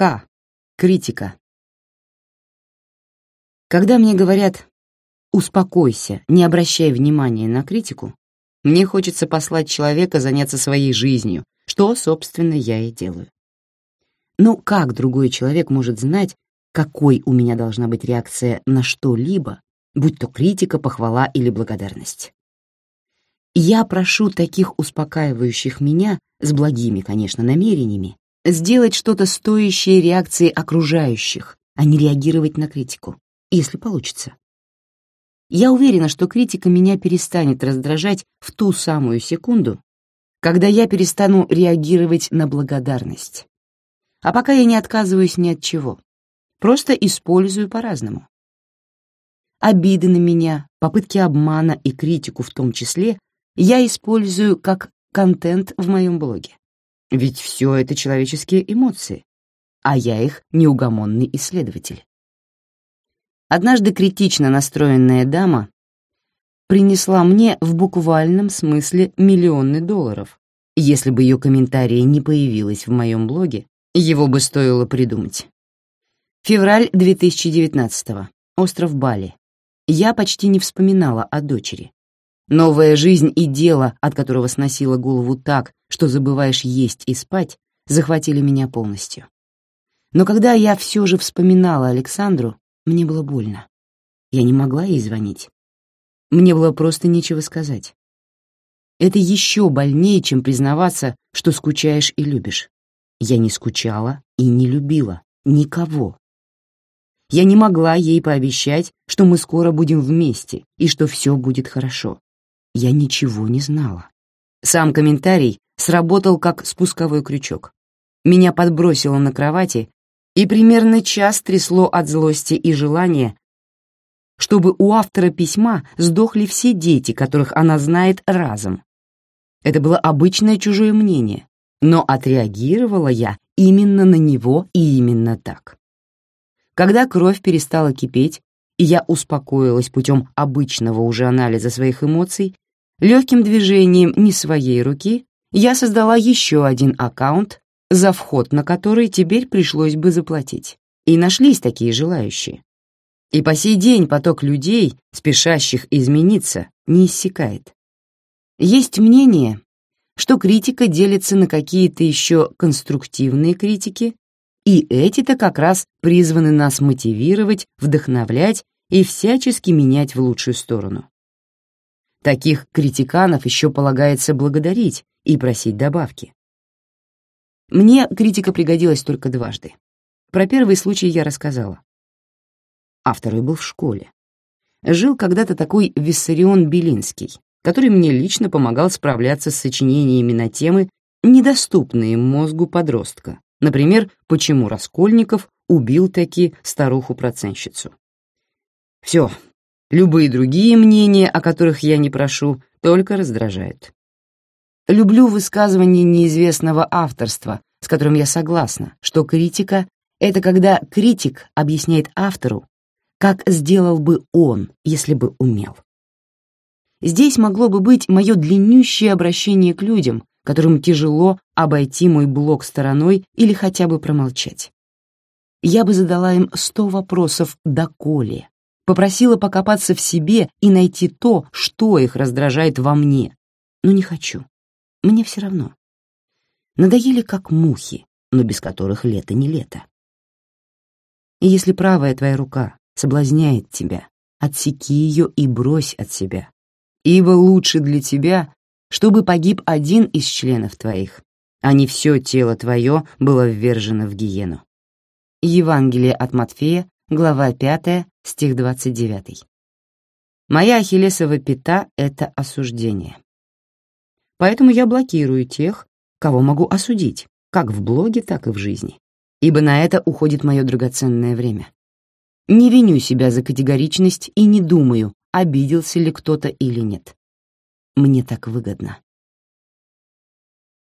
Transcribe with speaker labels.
Speaker 1: К. Критика. Когда мне говорят «успокойся, не обращай внимания на критику», мне хочется послать человека заняться своей жизнью, что, собственно, я и делаю. Но как другой человек может знать, какой у меня должна быть реакция на что-либо, будь то критика, похвала или благодарность? Я прошу таких успокаивающих меня, с благими, конечно, намерениями, сделать что-то стоящее реакции окружающих, а не реагировать на критику, если получится. Я уверена, что критика меня перестанет раздражать в ту самую секунду, когда я перестану реагировать на благодарность. А пока я не отказываюсь ни от чего, просто использую по-разному. Обиды на меня, попытки обмана и критику в том числе я использую как контент в моем блоге. Ведь все это человеческие эмоции, а я их неугомонный исследователь. Однажды критично настроенная дама принесла мне в буквальном смысле миллионы долларов. Если бы ее комментария не появилось в моем блоге, его бы стоило придумать. Февраль 2019 Остров Бали. Я почти не вспоминала о дочери. Новая жизнь и дело, от которого сносила голову так, что забываешь есть и спать, захватили меня полностью. Но когда я все же вспоминала Александру, мне было больно. Я не могла ей звонить. Мне было просто нечего сказать. Это еще больнее, чем признаваться, что скучаешь и любишь. Я не скучала и не любила никого. Я не могла ей пообещать, что мы скоро будем вместе и что все будет хорошо. Я ничего не знала. Сам комментарий сработал как спусковой крючок. Меня подбросило на кровати и примерно час трясло от злости и желания, чтобы у автора письма сдохли все дети, которых она знает разом. Это было обычное чужое мнение, но отреагировала я именно на него и именно так. Когда кровь перестала кипеть, и я успокоилась путем обычного уже анализа своих эмоций, легким движением не своей руки я создала еще один аккаунт за вход на который теперь пришлось бы заплатить. И нашлись такие желающие. И по сей день поток людей, спешащих измениться, не иссякает. Есть мнение, что критика делится на какие-то еще конструктивные критики, и эти-то как раз призваны нас мотивировать, вдохновлять и всячески менять в лучшую сторону. Таких критиканов еще полагается благодарить и просить добавки. Мне критика пригодилась только дважды. Про первый случай я рассказала. А второй был в школе. Жил когда-то такой Виссарион Белинский, который мне лично помогал справляться с сочинениями на темы, недоступные мозгу подростка. Например, почему Раскольников убил таки старуху-проценщицу. Все, любые другие мнения, о которых я не прошу, только раздражают. Люблю высказывание неизвестного авторства, с которым я согласна, что критика — это когда критик объясняет автору, как сделал бы он, если бы умел. Здесь могло бы быть мое длиннющее обращение к людям, которым тяжело обойти мой блок стороной или хотя бы промолчать. Я бы задала им сто вопросов доколе, попросила покопаться в себе и найти то, что их раздражает во мне, но не хочу. Мне все равно. Надоели как мухи, но без которых лето не лето. И если правая твоя рука соблазняет тебя, отсеки ее и брось от себя, ибо лучше для тебя, чтобы погиб один из членов твоих, а не все тело твое было ввержено в гиену. Евангелие от Матфея, глава 5, стих 29. Моя ахиллесова пята — это осуждение. Поэтому я блокирую тех, кого могу осудить, как в блоге, так и в жизни, ибо на это уходит мое драгоценное время. Не виню себя за категоричность и не думаю, обиделся ли кто-то или нет. Мне так выгодно.